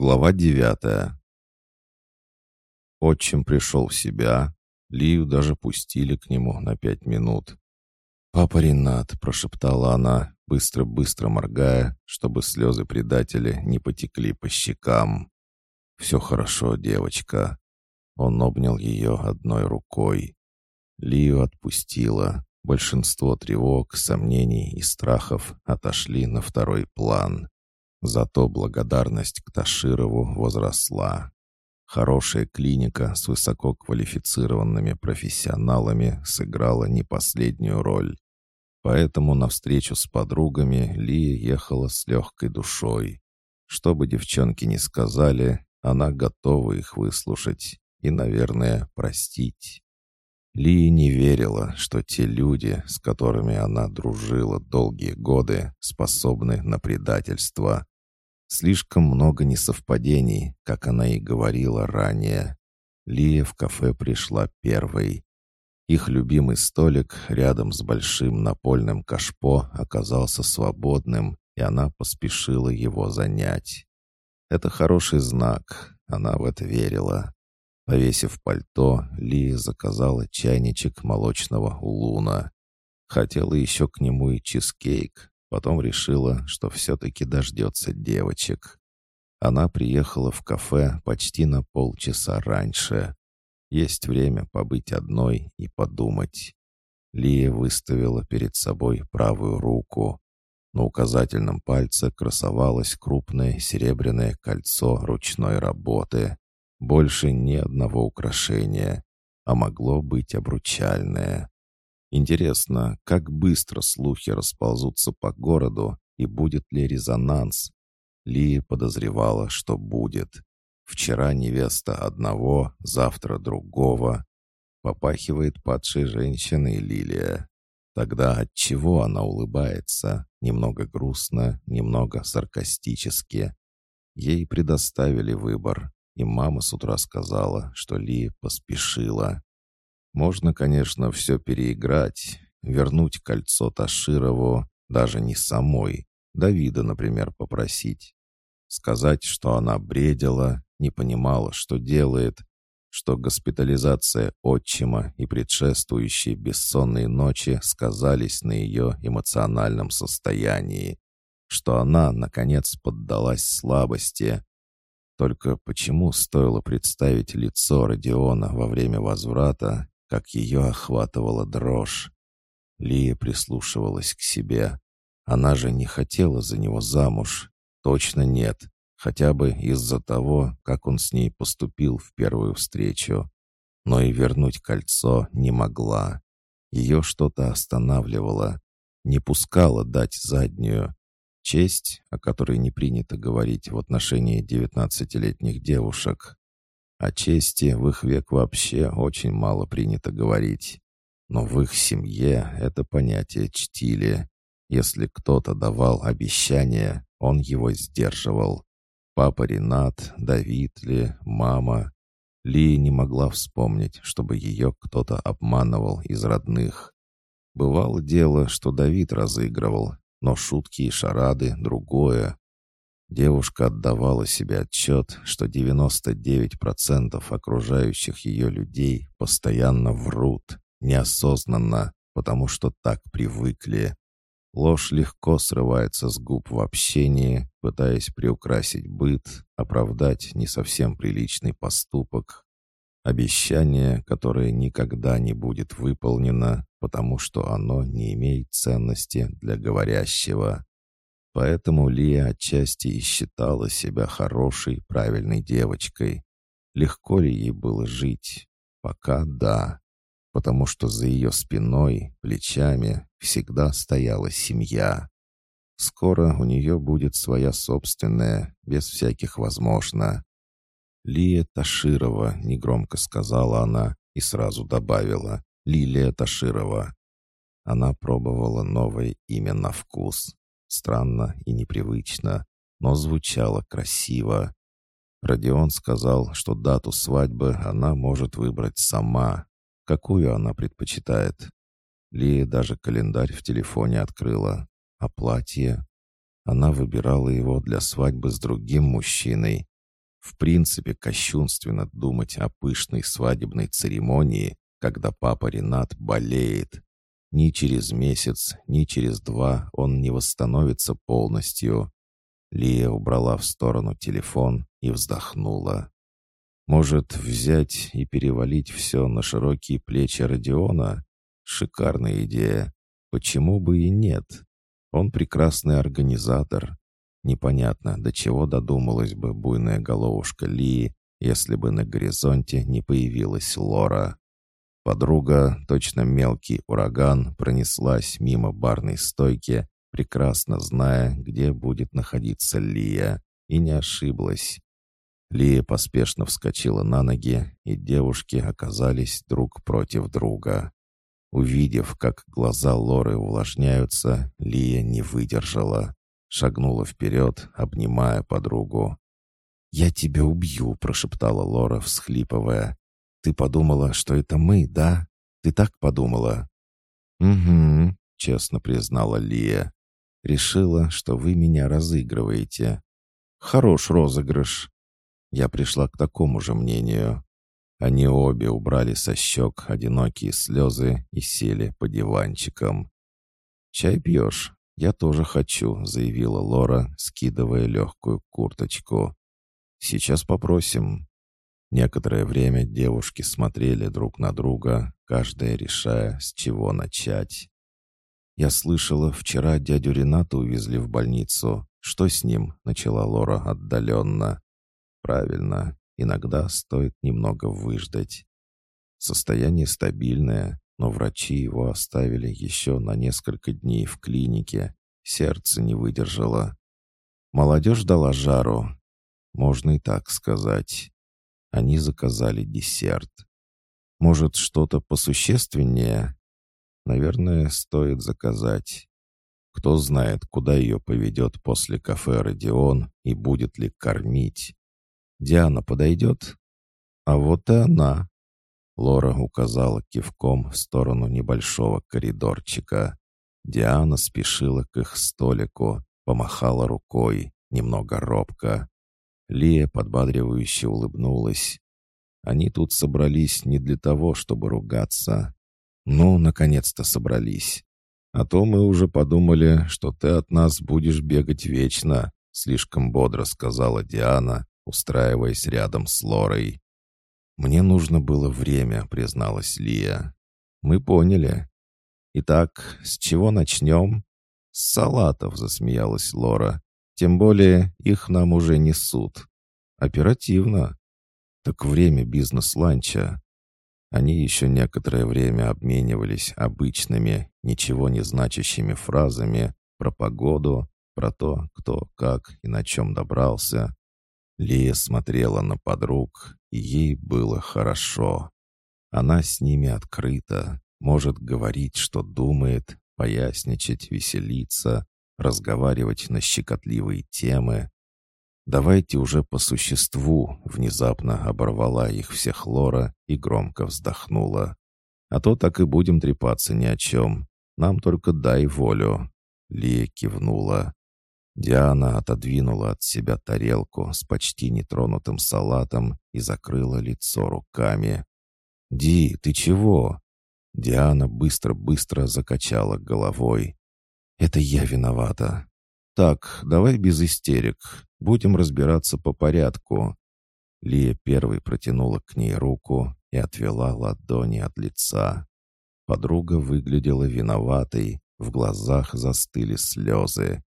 Глава девятая. Отчим пришел в себя. Лию даже пустили к нему на пять минут. «Папа Ренат», — прошептала она, быстро-быстро моргая, чтобы слезы предателя не потекли по щекам. «Все хорошо, девочка». Он обнял ее одной рукой. Лию отпустила. Большинство тревог, сомнений и страхов отошли на второй план. Зато благодарность к Таширову возросла. Хорошая клиника с высококвалифицированными профессионалами сыграла не последнюю роль. Поэтому на встречу с подругами Лия ехала с легкой душой. Что бы девчонки ни сказали, она готова их выслушать и, наверное, простить. Лия не верила, что те люди, с которыми она дружила долгие годы, способны на предательство. Слишком много несовпадений, как она и говорила ранее. Лия в кафе пришла первой. Их любимый столик рядом с большим напольным кашпо оказался свободным, и она поспешила его занять. Это хороший знак, она в это верила. Повесив пальто, Лия заказала чайничек молочного улуна. Хотела еще к нему и чизкейк, потом решила, что все-таки дождется девочек. Она приехала в кафе почти на полчаса раньше. Есть время побыть одной и подумать. Лия выставила перед собой правую руку. На указательном пальце красовалось крупное серебряное кольцо ручной работы. Больше ни одного украшения, а могло быть обручальное. Интересно, как быстро слухи расползутся по городу и будет ли резонанс? Ли подозревала, что будет. Вчера невеста одного, завтра другого. Попахивает падшей женщиной Лилия. Тогда от чего она улыбается? Немного грустно, немного саркастически. Ей предоставили выбор. И мама с утра сказала, что Ли поспешила. Можно, конечно, все переиграть, вернуть кольцо Таширову, даже не самой, Давида, например, попросить. Сказать, что она бредила, не понимала, что делает, что госпитализация отчима и предшествующие бессонные ночи сказались на ее эмоциональном состоянии, что она, наконец, поддалась слабости, только почему стоило представить лицо Родиона во время возврата, как ее охватывала дрожь? Лия прислушивалась к себе. Она же не хотела за него замуж. Точно нет. Хотя бы из-за того, как он с ней поступил в первую встречу. Но и вернуть кольцо не могла. Ее что-то останавливало. Не пускала дать заднюю. Честь, о которой не принято говорить в отношении девятнадцатилетних девушек. О чести в их век вообще очень мало принято говорить. Но в их семье это понятие чтили. Если кто-то давал обещание, он его сдерживал. Папа Ренат, Давид ли, мама. Ли не могла вспомнить, чтобы ее кто-то обманывал из родных. Бывало дело, что Давид разыгрывал, но шутки и шарады — другое. Девушка отдавала себе отчет, что 99% окружающих ее людей постоянно врут, неосознанно, потому что так привыкли. Ложь легко срывается с губ в общении, пытаясь приукрасить быт, оправдать не совсем приличный поступок. Обещание, которое никогда не будет выполнено, потому что оно не имеет ценности для говорящего. Поэтому Лия отчасти и считала себя хорошей, правильной девочкой. Легко ли ей было жить? Пока да. Потому что за ее спиной, плечами всегда стояла семья. Скоро у нее будет своя собственная, без всяких возможно. «Лия Таширова», — негромко сказала она и сразу добавила. «Лилия Таширова». Она пробовала новое имя на вкус. Странно и непривычно, но звучало красиво. Родион сказал, что дату свадьбы она может выбрать сама. Какую она предпочитает? Лия даже календарь в телефоне открыла. А платье? Она выбирала его для свадьбы с другим мужчиной. В принципе, кощунственно думать о пышной свадебной церемонии, когда папа Ренат болеет. Ни через месяц, ни через два он не восстановится полностью. Лия убрала в сторону телефон и вздохнула. Может, взять и перевалить все на широкие плечи Родиона? Шикарная идея. Почему бы и нет? Он прекрасный организатор. Непонятно, до чего додумалась бы буйная головушка Лии, если бы на горизонте не появилась Лора. Подруга, точно мелкий ураган, пронеслась мимо барной стойки, прекрасно зная, где будет находиться Лия, и не ошиблась. Лия поспешно вскочила на ноги, и девушки оказались друг против друга. Увидев, как глаза Лоры увлажняются, Лия не выдержала. Шагнула вперед, обнимая подругу. «Я тебя убью», — прошептала Лора, всхлипывая. «Ты подумала, что это мы, да? Ты так подумала?» «Угу», — честно признала Лия. «Решила, что вы меня разыгрываете». «Хорош розыгрыш. Я пришла к такому же мнению. Они обе убрали со щек одинокие слезы и сели по диванчикам. «Чай пьешь? Я тоже хочу», — заявила Лора, скидывая легкую курточку. «Сейчас попросим». Некоторое время девушки смотрели друг на друга, каждая решая, с чего начать. «Я слышала, вчера дядю Рената увезли в больницу. Что с ним?» — начала Лора отдаленно. Правильно, иногда стоит немного выждать. Состояние стабильное, но врачи его оставили еще на несколько дней в клинике. Сердце не выдержало. Молодежь дала жару. Можно и так сказать. Они заказали десерт. Может, что-то посущественнее? Наверное, стоит заказать. Кто знает, куда ее поведет после кафе «Родион» и будет ли кормить. Диана подойдет?» «А вот и она!» Лора указала кивком в сторону небольшого коридорчика. Диана спешила к их столику, помахала рукой, немного робко. Лия подбадривающе улыбнулась. Они тут собрались не для того, чтобы ругаться. Ну, наконец-то собрались. А то мы уже подумали, что ты от нас будешь бегать вечно, слишком бодро сказала Диана, устраиваясь рядом с Лорой. «Мне нужно было время», — призналась Лия. «Мы поняли. Итак, с чего начнем?» «С салатов», — засмеялась Лора. «Тем более их нам уже несут. Оперативно. Так время бизнес-ланча». Они еще некоторое время обменивались обычными, ничего не значащими фразами про погоду, про то, кто, как и на чем добрался, Лия смотрела на подруг, и ей было хорошо. Она с ними открыта, может говорить, что думает, поясничать, веселиться, разговаривать на щекотливые темы. «Давайте уже по существу», — внезапно оборвала их всех Лора и громко вздохнула. «А то так и будем трепаться ни о чем. Нам только дай волю». Лия кивнула. Диана отодвинула от себя тарелку с почти нетронутым салатом и закрыла лицо руками. «Ди, ты чего?» Диана быстро-быстро закачала головой. «Это я виновата. Так, давай без истерик. Будем разбираться по порядку». Лия первой протянула к ней руку и отвела ладони от лица. Подруга выглядела виноватой, в глазах застыли слезы.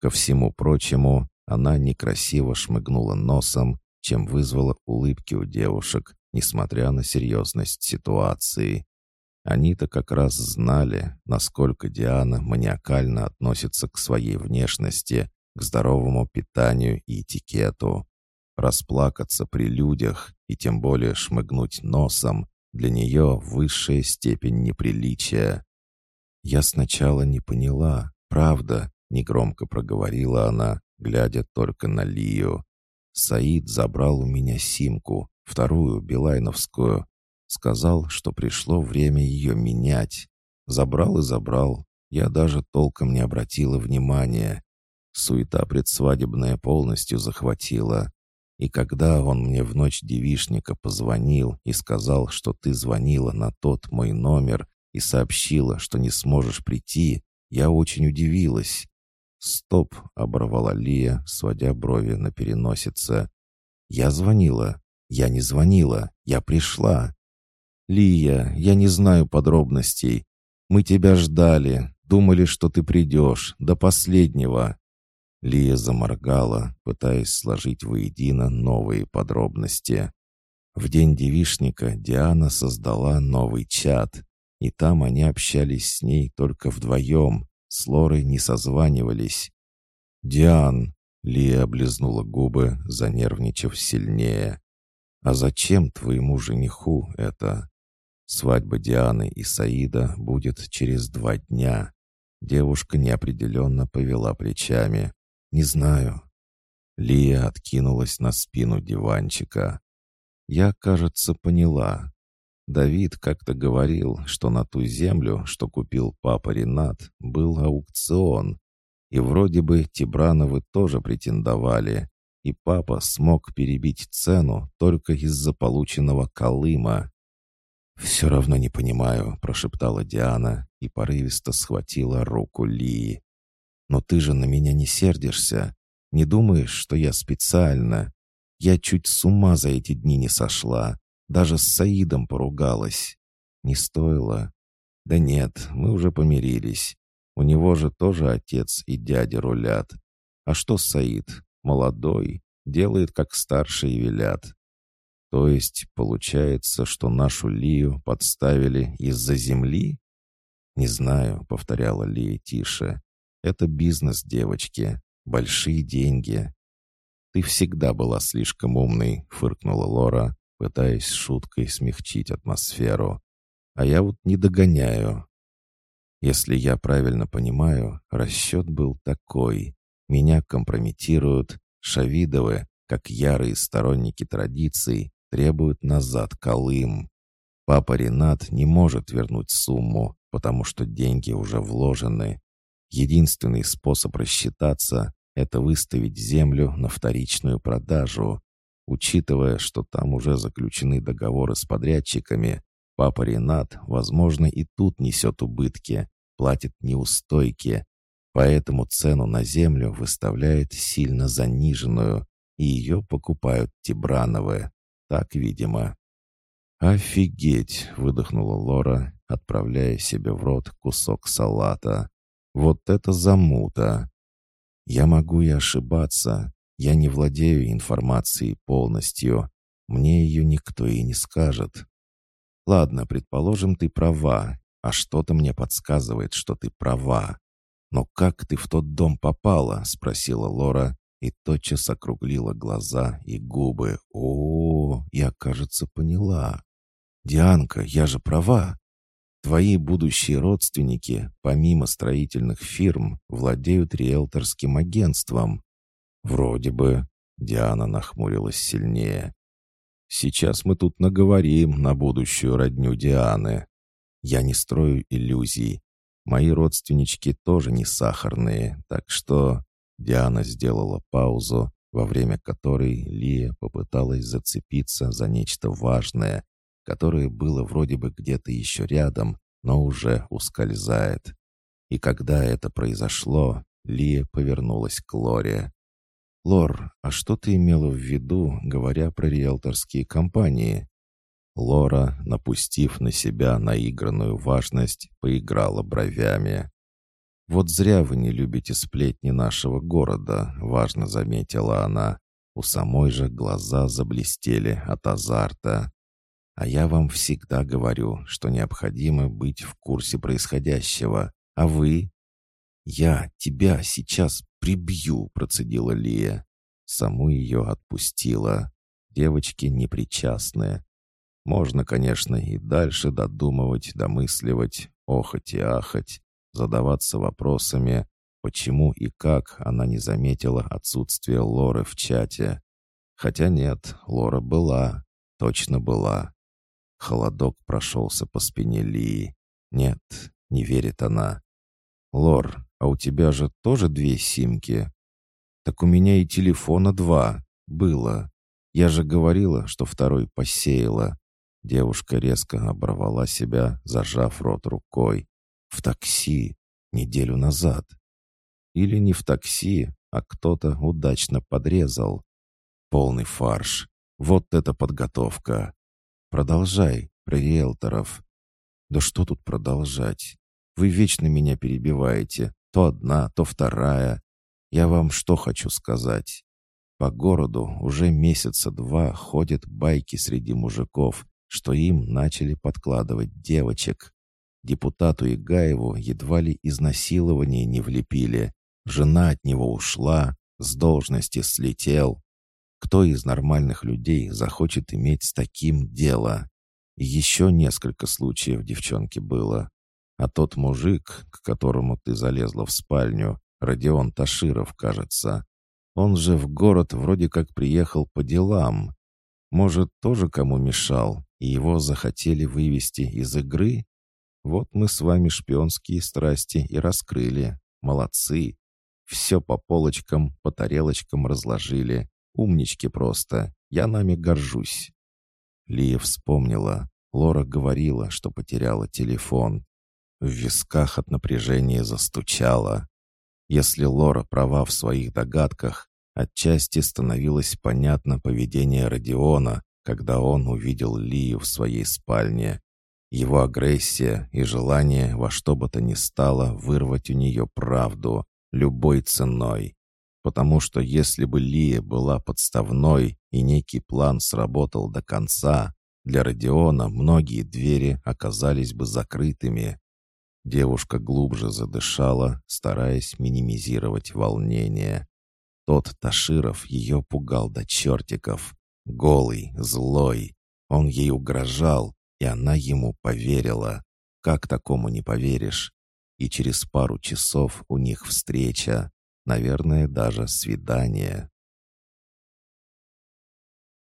Ко всему прочему, она некрасиво шмыгнула носом, чем вызвала улыбки у девушек, несмотря на серьезность ситуации. Они-то как раз знали, насколько Диана маниакально относится к своей внешности, к здоровому питанию и этикету. Расплакаться при людях и тем более шмыгнуть носом для нее высшая степень неприличия. Я сначала не поняла, правда, Негромко проговорила она, глядя только на Лию. Саид забрал у меня симку, вторую, билайновскую. Сказал, что пришло время ее менять. Забрал и забрал. Я даже толком не обратила внимания. Суета предсвадебная полностью захватила. И когда он мне в ночь девишника позвонил и сказал, что ты звонила на тот мой номер и сообщила, что не сможешь прийти, я очень удивилась. «Стоп!» — оборвала Лия, сводя брови на переносице. «Я звонила. Я не звонила. Я пришла. Лия, я не знаю подробностей. Мы тебя ждали. Думали, что ты придешь. До последнего. Лия заморгала, пытаясь сложить воедино новые подробности. В день девишника Диана создала новый чат, и там они общались с ней только вдвоем, с Лорой не созванивались. «Диан!» — Лия облизнула губы, занервничав сильнее. «А зачем твоему жениху это?» Свадьба Дианы и Саида будет через два дня. Девушка неопределенно повела плечами. «Не знаю». Лия откинулась на спину диванчика. «Я, кажется, поняла. Давид как-то говорил, что на ту землю, что купил папа Ренат, был аукцион. И вроде бы Тибрановы тоже претендовали. И папа смог перебить цену только из-за полученного Колыма. «Все равно не понимаю», — прошептала Диана и порывисто схватила руку Лии. Но ты же на меня не сердишься. Не думаешь, что я специально? Я чуть с ума за эти дни не сошла. Даже с Саидом поругалась. Не стоило. Да нет, мы уже помирились. У него же тоже отец и дядя рулят. А что Саид? Молодой. Делает, как старшие велят. То есть получается, что нашу Лию подставили из-за земли? Не знаю, повторяла Лия тише. Это бизнес, девочки. Большие деньги. Ты всегда была слишком умной, фыркнула Лора, пытаясь шуткой смягчить атмосферу. А я вот не догоняю. Если я правильно понимаю, расчет был такой. Меня компрометируют, Шавидовы, как ярые сторонники традиций, требуют назад Колым. Папа Ренат не может вернуть сумму, потому что деньги уже вложены, Единственный способ рассчитаться — это выставить землю на вторичную продажу. Учитывая, что там уже заключены договоры с подрядчиками, папа Ренат, возможно, и тут несет убытки, платит неустойки, поэтому цену на землю выставляет сильно заниженную, и ее покупают Тибрановы. Так, видимо. «Офигеть!» — выдохнула Лора, отправляя себе в рот кусок салата. Вот это замута! Я могу и ошибаться. Я не владею информацией полностью. Мне ее никто и не скажет. Ладно, предположим, ты права, а что-то мне подсказывает, что ты права. Но как ты в тот дом попала? Спросила Лора и тотчас округлила глаза и губы. О, я, кажется, поняла. Дианка, я же права. Твои будущие родственники, помимо строительных фирм, владеют риэлторским агентством. Вроде бы. Диана нахмурилась сильнее. Сейчас мы тут наговорим на будущую родню Дианы. Я не строю иллюзий. Мои родственнички тоже не сахарные, так что... Диана сделала паузу, во время которой Лия попыталась зацепиться за нечто важное, которое было вроде бы где-то еще рядом, но уже ускользает. И когда это произошло, Лия повернулась к Лоре. «Лор, а что ты имела в виду, говоря про риэлторские компании?» Лора, напустив на себя наигранную важность, поиграла бровями. «Вот зря вы не любите сплетни нашего города», — важно заметила она. У самой же глаза заблестели от азарта. А я вам всегда говорю, что необходимо быть в курсе происходящего. А вы? Я тебя сейчас прибью, процедила Лия. Саму ее отпустила. Девочки непричастные. Можно, конечно, и дальше додумывать, домысливать, охать и ахать, задаваться вопросами, почему и как она не заметила отсутствие Лоры в чате. Хотя нет, Лора была, точно была. Холодок прошелся по спине Лии. Нет, не верит она. «Лор, а у тебя же тоже две симки?» «Так у меня и телефона два. Было. Я же говорила, что второй посеяла. Девушка резко оборвала себя, зажав рот рукой. В такси. Неделю назад. Или не в такси, а кто-то удачно подрезал. Полный фарш. Вот это подготовка. Продолжай, про риэлторов. Да что тут продолжать? Вы вечно меня перебиваете. То одна, то вторая. Я вам что хочу сказать. По городу уже месяца два ходят байки среди мужиков, что им начали подкладывать девочек. Депутату Игаеву едва ли изнасилование не влепили. Жена от него ушла, с должности слетел. Кто из нормальных людей захочет иметь с таким дело? Еще несколько случаев девчонки было. А тот мужик, к которому ты залезла в спальню, Родион Таширов, кажется, он же в город вроде как приехал по делам. Может, тоже кому мешал, и его захотели вывести из игры? Вот мы с вами шпионские страсти и раскрыли. Молодцы. Все по полочкам, по тарелочкам разложили. Умнички просто. Я нами горжусь. Лия вспомнила. Лора говорила, что потеряла телефон. В висках от напряжения застучала. Если Лора права в своих догадках, отчасти становилось понятно поведение Родиона, когда он увидел Лию в своей спальне. Его агрессия и желание во что бы то ни стало вырвать у нее правду любой ценой. Потому что если бы Лия была подставной и некий план сработал до конца, для Родиона многие двери оказались бы закрытыми. Девушка глубже задышала, стараясь минимизировать волнение. Тот Таширов ее пугал до чертиков. Голый, злой. Он ей угрожал, и она ему поверила. Как такому не поверишь? И через пару часов у них встреча. Наверное, даже свидание.